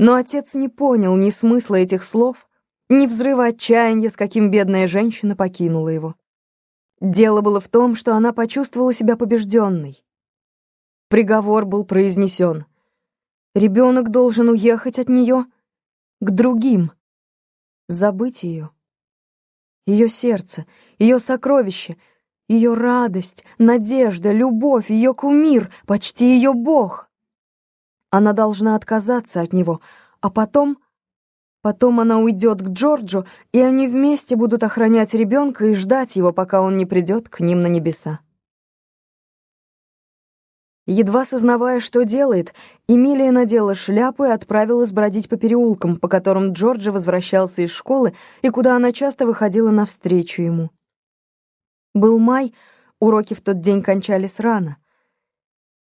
Но отец не понял ни смысла этих слов, ни взрыва отчаяния, с каким бедная женщина покинула его. Дело было в том, что она почувствовала себя побежденной. Приговор был произнесен. Ребенок должен уехать от нее к другим, забыть ее. Ее сердце, ее сокровище, ее радость, надежда, любовь, ее кумир, почти ее бог. Она должна отказаться от него, а потом... Потом она уйдет к Джорджу, и они вместе будут охранять ребенка и ждать его, пока он не придет к ним на небеса. Едва сознавая, что делает, Эмилия надела шляпу и отправилась бродить по переулкам, по которым Джорджи возвращался из школы и куда она часто выходила навстречу ему. Был май, уроки в тот день кончались рано.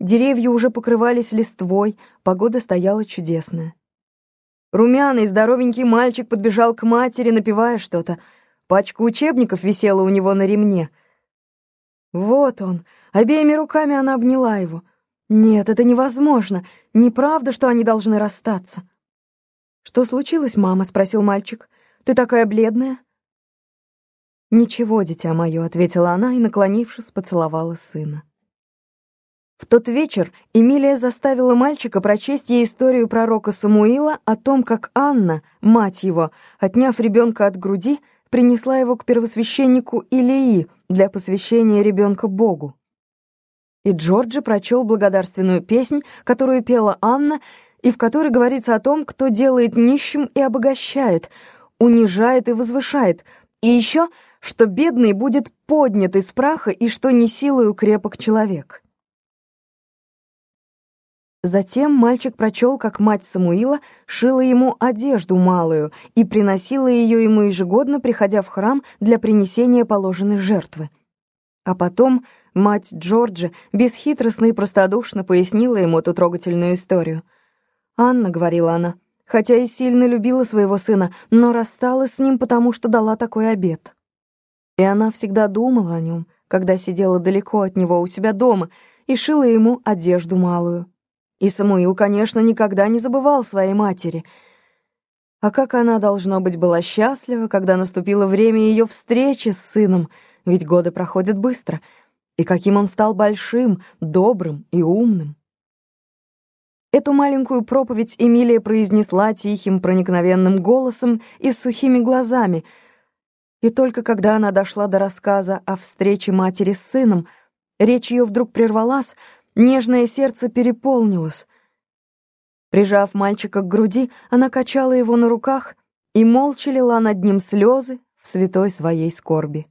Деревья уже покрывались листвой, погода стояла чудесная. Румяный, здоровенький мальчик подбежал к матери, напевая что-то. Пачка учебников висела у него на ремне. Вот он. Обеими руками она обняла его. Нет, это невозможно. Неправда, что они должны расстаться. «Что случилось, мама?» — спросил мальчик. «Ты такая бледная?» «Ничего, дитя мое», — ответила она и, наклонившись, поцеловала сына. Тот вечер Эмилия заставила мальчика прочесть ей историю пророка Самуила о том, как Анна, мать его, отняв ребенка от груди, принесла его к первосвященнику Илии для посвящения ребенка Богу. И Джорджи прочел благодарственную песнь, которую пела Анна, и в которой говорится о том, кто делает нищим и обогащает, унижает и возвышает, и еще, что бедный будет поднят из праха и что не силою крепок человек. Затем мальчик прочел, как мать Самуила шила ему одежду малую и приносила ее ему ежегодно, приходя в храм для принесения положенной жертвы. А потом мать Джорджа бесхитростно и простодушно пояснила ему эту трогательную историю. «Анна», — говорила она, — «хотя и сильно любила своего сына, но рассталась с ним, потому что дала такой обет». И она всегда думала о нем, когда сидела далеко от него у себя дома и шила ему одежду малую. И Самуил, конечно, никогда не забывал своей матери. А как она, должно быть, была счастлива, когда наступило время ее встречи с сыном, ведь годы проходят быстро, и каким он стал большим, добрым и умным. Эту маленькую проповедь Эмилия произнесла тихим, проникновенным голосом и сухими глазами, и только когда она дошла до рассказа о встрече матери с сыном, речь ее вдруг прервалась, Нежное сердце переполнилось. Прижав мальчика к груди, она качала его на руках и молча лила над ним слезы в святой своей скорби.